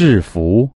制服。